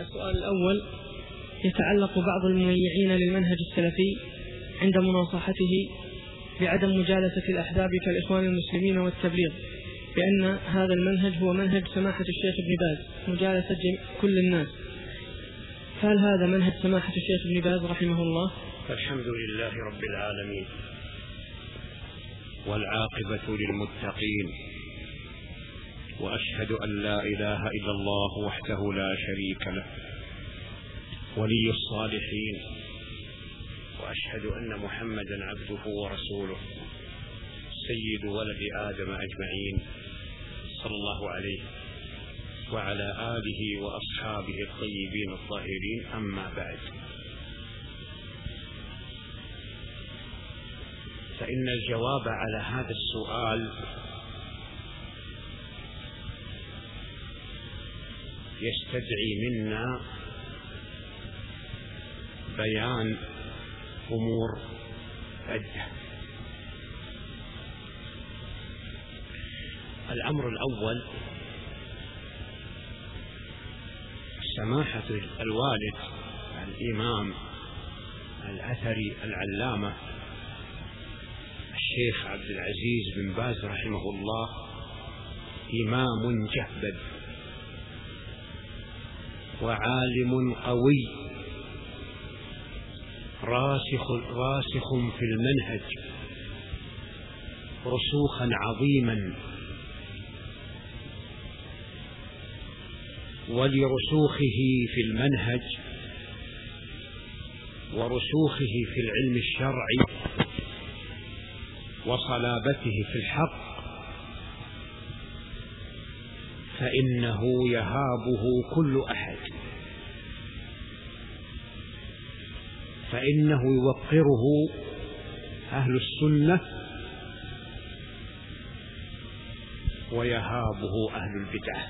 السؤال الأول. يتعلق بعض المميعين للمنهج السلفي عند مناصحته بعدم مجالسة الأحزاب كالإخوان المسلمين والتبليغ بأن هذا المنهج هو منهج سماحة الشيخ ابن باز مجالسة كل الناس. هل هذا منهج سماحة الشيخ ابن باز رحمه الله؟ الحمد لله رب العالمين والعاقبة للمتقين. وأشهد أن لا إله إلا الله وحده لا شريك له ولي الصالحين وأشهد أن محمدا عبده ورسوله سيد ولد آدم أجمعين صلى الله عليه وعلى آله وأصحابه الطيبين الطاهرين أما بعد. فإن الجواب على هذا السؤال يستدعي منا بيان أمور عدة. الأمر الأول سماحة الوالد الإمام الأثري العلامة الشيخ عبد العزيز بن باز رحمه الله إمام جهبذ وعالم قوي. راسخ راسخ في المنهج. رسوخا عظيما. ولرسوخه في المنهج. ورسوخه في العلم الشرعي. وصلابته في الحق. فإنه يهابه كل أحد. فإنه يوقره أهل السنة ويهابه أهل البدعة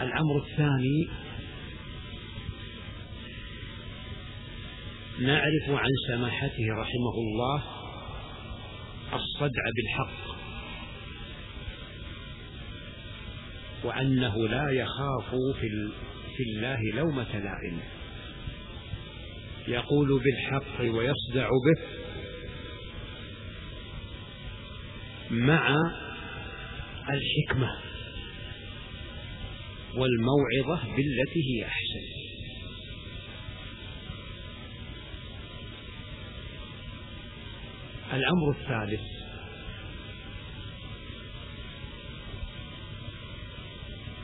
الأمر الثاني نعرف عن سماحته رحمه الله الصدع بالحق وأنه لا يخاف في, في الله لومة لائم. يقول بالحق ويصدع به مع الحكمة والموعظة بالتي هي أحسن. الأمر الثالث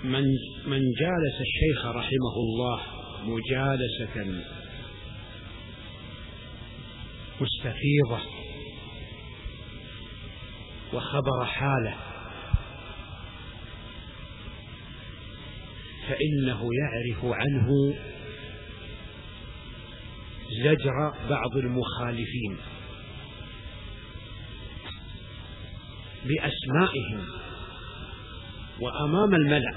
من من جالس الشيخ رحمه الله مجالسة مستفيضة وخبر حالة فإنه يعرف عنه زجر بعض المخالفين بأسمائهم. وأمام الملأ.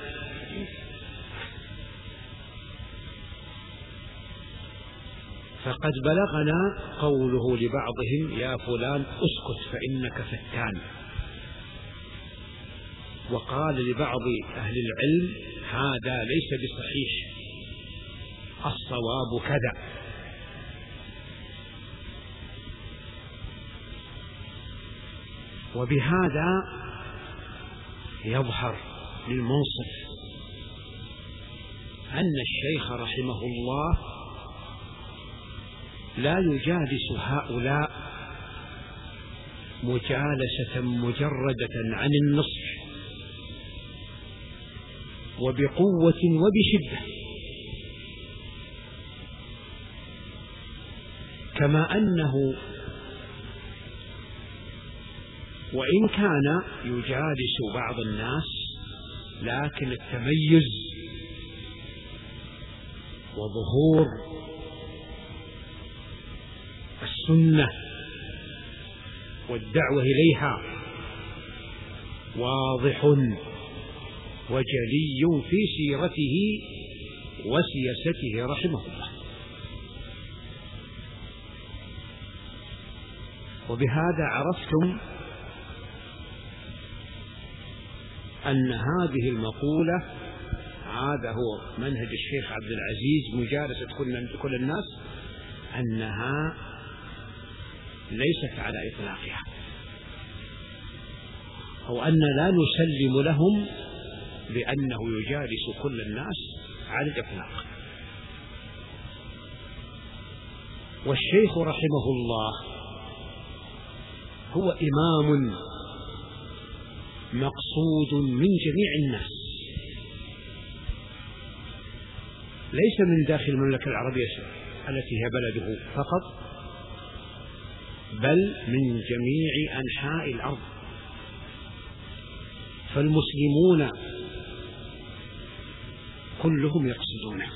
فقد بلغنا قوله لبعضهم يا فلان اسكت فإنك فتان. وقال لبعض أهل العلم هذا ليس بصحيح. الصواب كذا. وبهذا يظهر للمنصف. أن الشيخ رحمه الله لا يجالس هؤلاء مجالسة مجردة عن النصح وبقوة وبشدة. كما أنه وإن كان يجالس بعض الناس لكن التميز وظهور السنة والدعوة إليها واضح وجلي في سيرته وسياسته رحمه الله. وبهذا عرفتم أن هذه المقولة هذا هو منهج الشيخ عبد العزيز مجالسة كل الناس أنها ليست على إطلاقها. أو أن لا نسلم لهم بأنه يجالس كل الناس على الإطلاق. والشيخ رحمه الله هو إمام مقصود من جميع الناس. ليس من داخل المملكة العربية التي هي بلده فقط بل من جميع أنحاء الأرض. فالمسلمون كلهم يقصدونه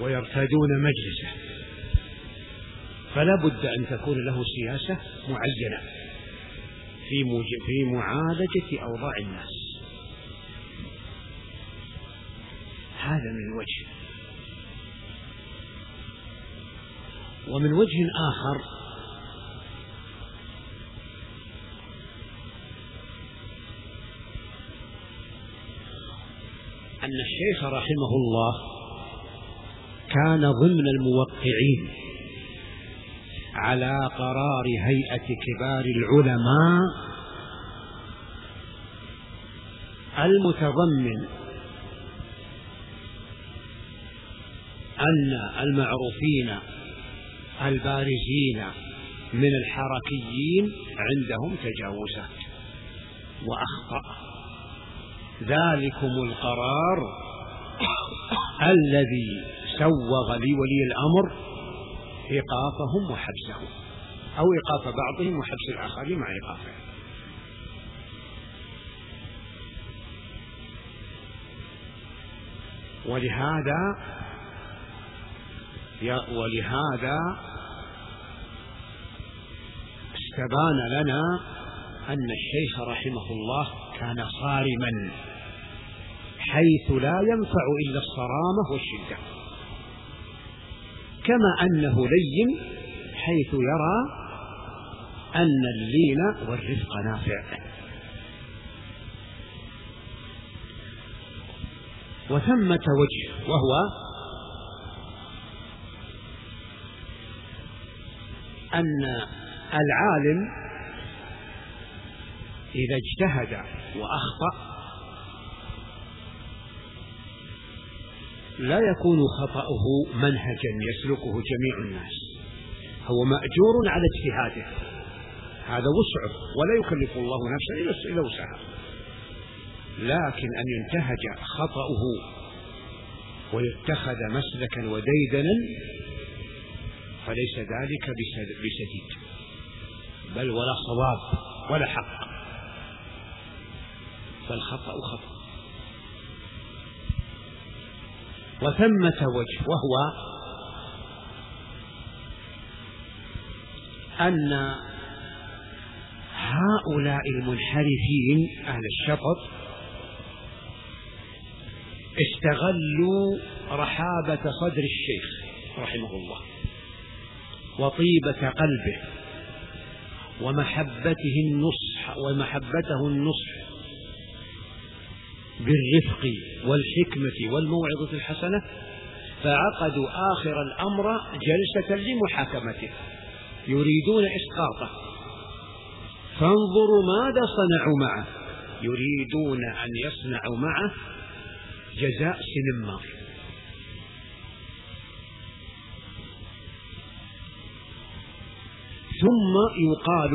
ويرتادون مجلسه. فلا بد أن تكون له سياسة معينة. في في معالجة أوضاع الناس. هذا من وجه. ومن وجه آخر أن الشيخ رحمه الله كان ضمن الموقعين. على قرار هيئة كبار العلماء المتضمن أن المعروفين البارزين من الحركيين عندهم تجاوزات وأخطأ. ذلكم القرار الذي سوغ لولي الأمر إيقافهم وحبسهم أو إيقاف بعضهم وحبس الآخرين مع إيقافهم. ولهذا ولهذا استبان لنا أن الشيخ رحمه الله كان صارما حيث لا ينفع إلا الصرامة والشدة. كما أنه لين حيث يرى أن اللين والرفق نافع. وثمة وجه وهو أن العالم إذا اجتهد وأخطأ لا يكون خطأه منهجا يسلكه جميع الناس. هو مأجور على اجتهاده. هذا وسعه ولا يكلف الله نفسا إلا وسعها. لكن أن ينتهج خطأه ويتخذ مسلكا وديدنا فليس ذلك بسديد بل ولا صواب ولا حق. فالخطأ خطأ. وثمة وجه وهو أن هؤلاء المنحرفين أهل الشطط استغلوا رحابة صدر الشيخ رحمه الله وطيبة قلبه ومحبته النصح ومحبته النصح بالرفق والحكمة والموعظة الحسنة فعقدوا آخر الأمر جلسة لمحاكمته. يريدون إسقاطه. فانظروا ماذا صنعوا معه. يريدون أن يصنعوا معه جزاء سنمار ثم يقال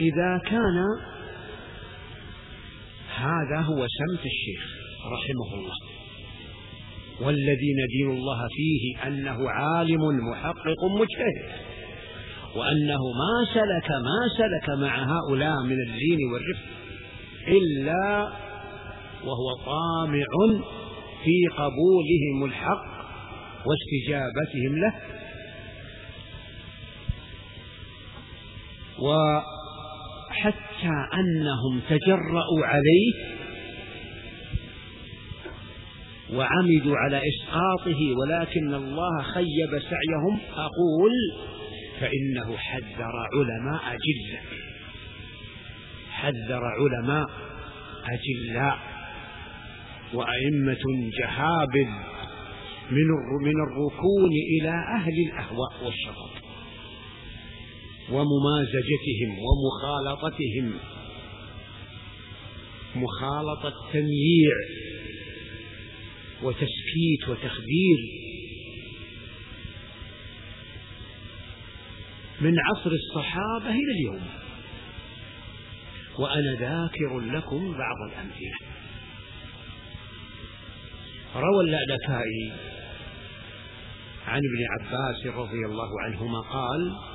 إذا كان هذا هو سمت الشيخ رحمه الله. والذي ندين الله فيه أنه عالم محقق مجتهد وأنه ما سلك ما سلك مع هؤلاء من اللين والرفق إلا وهو طامع في قبولهم الحق واستجابتهم له. أنهم تجرأوا عليه وعمدوا على إسقاطه ولكن الله خيب سعيهم. أقول فإنه حذر علماء جدا حذر علماء أجلاء. وأئمة جهابذ من من الركون إلى أهل الأهواء والشطط وممازجتهم ومخالطتهم. مخالطة تمييع وتسكيت وتخدير. من عصر الصحابة إلى اليوم. وأنا ذاكر لكم بعض الأمثلة. روى اللألكائي عن ابن عباس رضي الله عنهما قال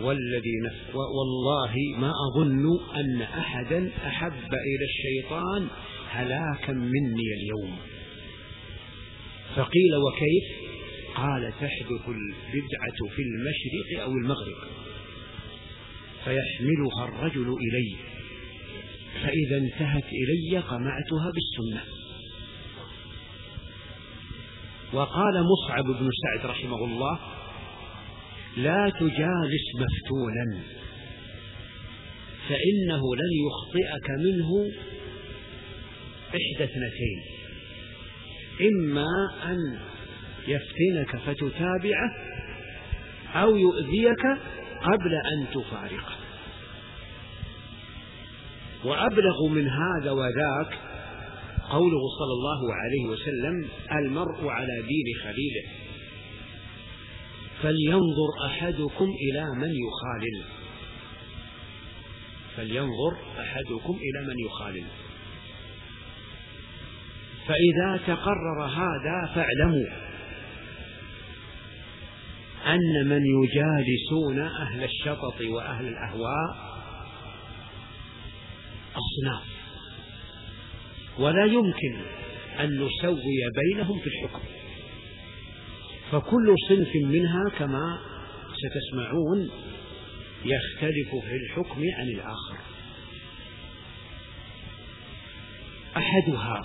والذي نف والله ما أظن أن أحدا أحب إلى الشيطان هلاكا مني اليوم. فقيل وكيف؟ قال تحدث البدعة في المشرق أو المغرب. فيحملها الرجل إلي. فإذا انتهت إلي قمعتها بالسنة. وقال مصعب بن سعد رحمه الله لا تجالس مفتونا فإنه لن يخطئك منه إحدى اثنتين إما أن يفتنك فتتابعه أو يؤذيك قبل أن تفارقه. وأبلغ من هذا وذاك قوله صلى الله عليه وسلم المرء على دين خليله. فلينظر أحدكم إلى من يخالل. فلينظر أحدكم إلى من يخالل. فإذا تقرر هذا فاعلموا أن من يجالسون أهل الشطط وأهل الأهواء أصناف. ولا يمكن أن نسوي بينهم في الحكم. فكل صنف منها كما ستسمعون يختلف في الحكم عن الآخر. أحدها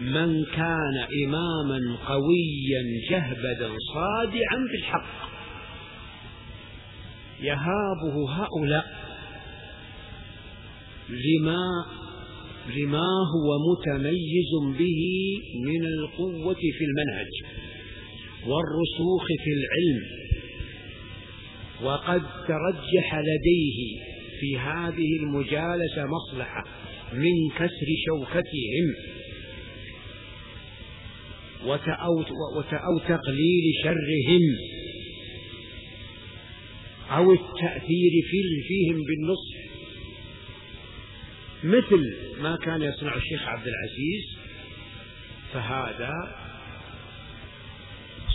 من كان إماما قويا جهبدا صادعا بالحق. يهابه هؤلاء لما لما هو متميز به من القوة في المنهج والرسوخ في العلم. وقد ترجح لديه في هذه المجالسة مصلحة من كسر شوكتهم أو تقليل شرهم أو التأثير فيهم بالنصح. مثل ما كان يصنع الشيخ عبد العزيز فهذا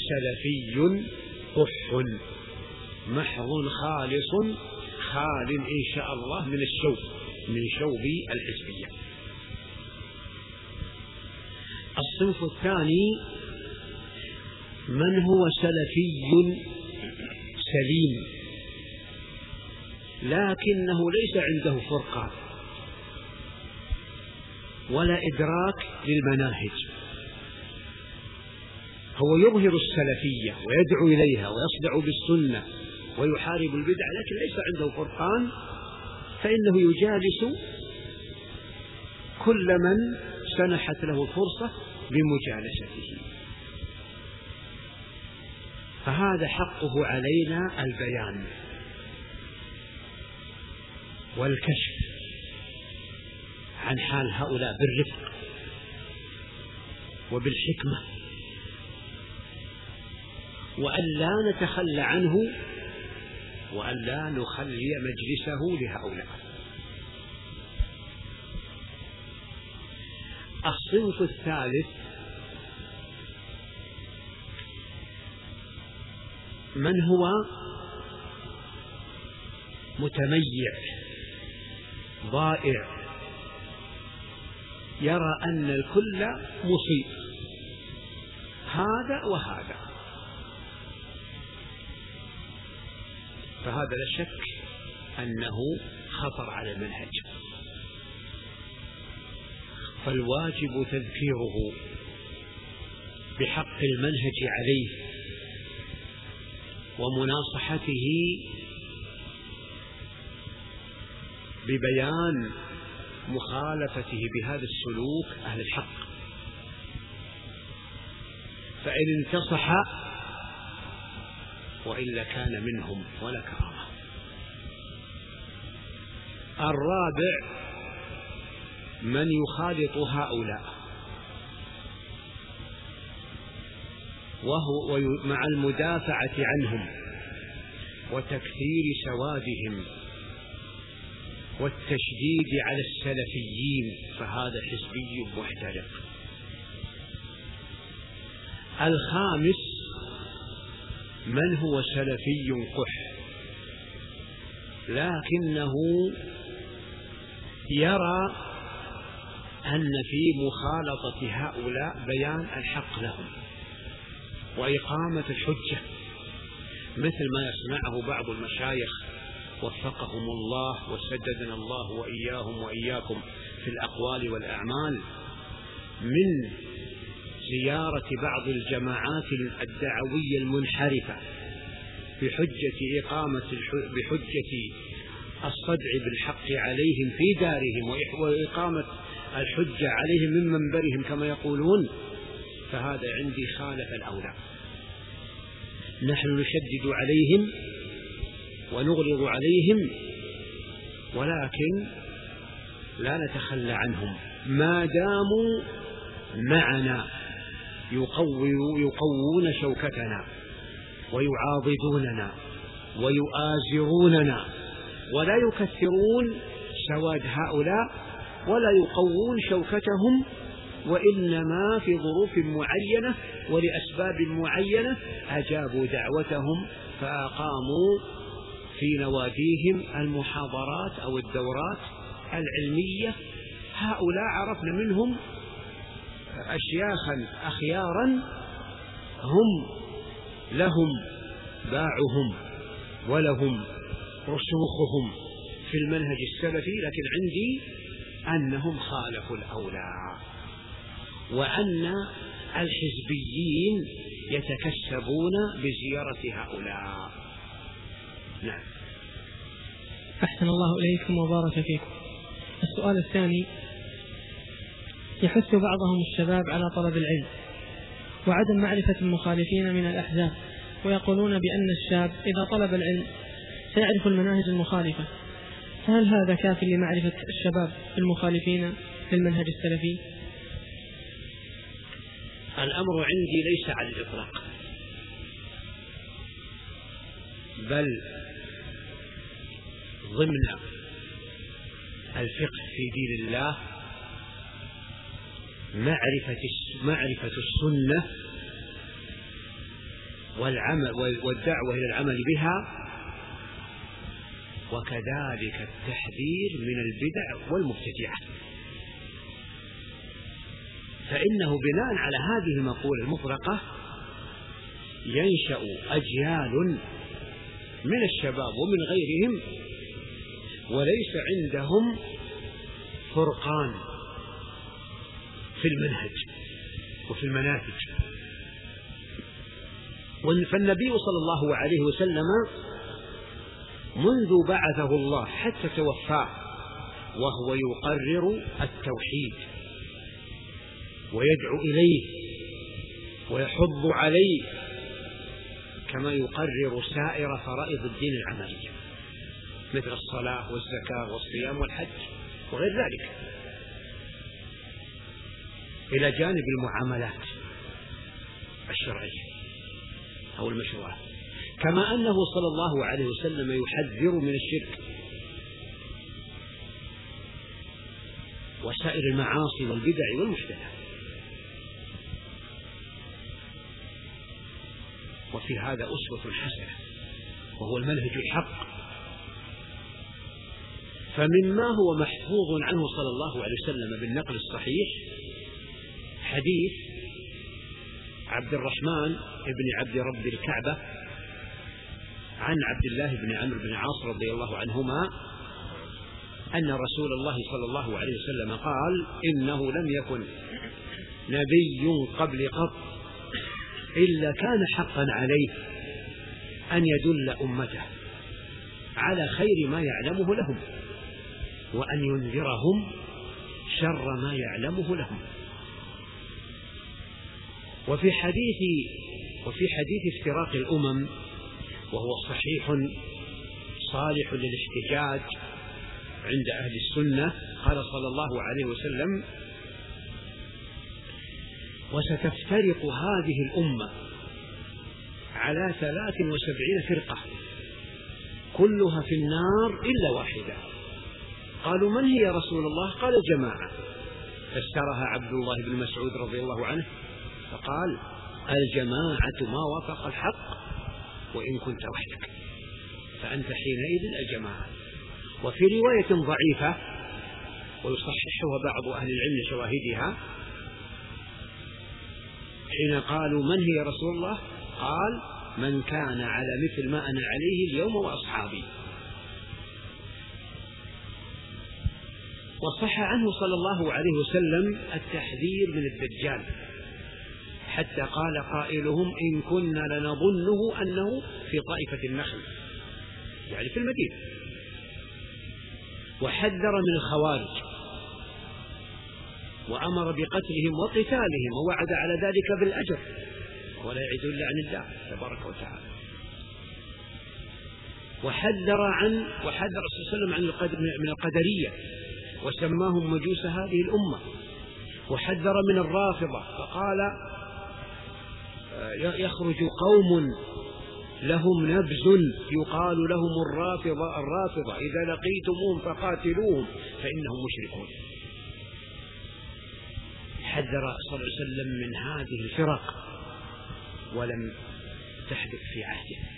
سلفي قح محض خالص خال إن شاء الله من الشوب من شوب الحزبية. الصنف الثاني من هو سلفي سليم لكنه ليس عنده فرقات ولا إدراك للمناهج. هو يظهر السلفية ويدعو إليها ويصدع بالسنة ويحارب البدع لكن ليس عنده فرقان. فإنه يجالس كل من سنحت له الفرصة بمجالسته. فهذا حقه علينا البيان والكشف. عن حال هؤلاء بالرفق وبالحكمة. وأن لا نتخلى عنه وأن لا نخلي مجلسه لهؤلاء. الصنف الثالث من هو؟ متميع ضائع. يرى أن الكل مصيب. هذا وهذا. فهذا لا شك أنه خطر على المنهج. فالواجب تذكيره بحق المنهج عليه ومناصحته ببيان مخالفته بهذا السلوك أهل الحق. فإن انتصح وإلا كان منهم ولا كرامة الرابع من يخالط هؤلاء. وهو مع المدافعة عنهم وتكثير سوادهم. والتشديد على السلفيين فهذا حزبي محترق الخامس من هو سلفي قح؟ لكنه يرى أن في مخالطة هؤلاء بيان الحق لهم وإقامة الحجة مثل ما يصنعه بعض المشايخ وفقهم الله وسددنا الله وإياهم وإياكم في الأقوال والأعمال من زيارة بعض الجماعات الدعوية المنحرفة بحجة إقامة بحجة الصدع بالحق عليهم في دارهم وإقامة الحجة عليهم من منبرهم كما يقولون فهذا عندي خالف الأولى. نحن نشدد عليهم ونغلظ عليهم ولكن لا نتخلى عنهم. ما داموا معنا يقوون شوكتنا ويعاضدوننا ويؤازروننا ولا يكثرون سواد هؤلاء ولا يقوون شوكتهم وإنما في ظروف معينة ولأسباب معينة أجابوا دعوتهم فأقاموا في نواديهم المحاضرات أو الدورات العلمية. هؤلاء عرفنا منهم أشياخا أخيارا هم لهم باعهم ولهم رسوخهم في المنهج السلفي لكن عندي أنهم خالفوا الأولى وأن الحزبيين يتكسبون بزيارة هؤلاء. نعم. أحسن الله إليكم وبارك فيكم. السؤال الثاني يحث بعضهم الشباب على طلب العلم وعدم معرفة المخالفين من الأحزاب ويقولون بأن الشاب إذا طلب العلم سيعرف المناهج المخالفة. فهل هذا كاف لمعرفة الشباب المخالفين للمنهج السلفي؟ الأمر عندي ليس على الإطلاق بل ضمن الفقه في دين الله معرفة معرفة السنة والعمل والدعوة إلى العمل بها وكذلك التحذير من البدع والمبتدعة. فإنه بناء على هذه المقولة المفرقة ينشأ أجيال من الشباب ومن غيرهم وليس عندهم فرقان في المنهج وفي المناهج فالنبي صلى الله عليه وسلم منذ بعثه الله حتى توفاه وهو يقرر التوحيد ويدعو إليه ويحض عليه كما يقرر سائر فرائض الدين العملية. مثل الصلاة والزكاة والصيام والحج وغير ذلك. إلى جانب المعاملات الشرعية أو المشروعات كما أنه صلى الله عليه وسلم يحذر من الشرك. وسائر المعاصي والبدع والمحدثات وفي هذا أسوة حسنة وهو المنهج الحق. فمما هو محفوظ عنه صلى الله عليه وسلم بالنقل الصحيح حديث عبد الرحمن بن عبد رب الكعبة عن عبد الله بن عمرو بن عاص رضي الله عنهما أن رسول الله صلى الله عليه وسلم قال إنه لم يكن نبي قبل قط إلا كان حقا عليه أن يدل أمته على خير ما يعلمه لهم. وأن ينذرهم شر ما يعلمه لهم. وفي حديث وفي حديث افتراق الأمم وهو صحيح صالح للاحتجاج عند أهل السنة قال صلى الله عليه وسلم وستفترق هذه الأمة على ثلاث وسبعين فرقة كلها في النار إلا واحدة. قالوا من هي رسول الله؟ قال جماعة فسرها عبد الله بن مسعود رضي الله عنه فقال الجماعة ما وافق الحق وإن كنت وحدك. فأنت حينئذ الجماعة. وفي رواية ضعيفة ويصححها بعض أهل العلم شواهدها حين قالوا من هي رسول الله؟ قال من كان على مثل ما أنا عليه اليوم وأصحابي. وصح عنه صلى الله عليه وسلم التحذير من الدجال. حتى قال قائلهم إن كنا لنظنه أنه في طائفة النخل يعني في المدينة. وحذر من الخوارج وأمر بقتلهم وقتالهم ووعد على ذلك بالأجر. ولا يعد إلا عن الله تبارك وتعالى. وحذر عن وحذر صلى الله عليه وسلم عن من القدرية. وسماهم مجوس هذه الأمة وحذر من الرافضة فقال آه، يخرج قوم لهم نبز يقال لهم الرافضة الرافضة إذا لقيتموهم فقاتلوهم فإنهم مشركون. حذر صلى الله عليه وسلم من هذه الفرق ولم تحدث في عهده.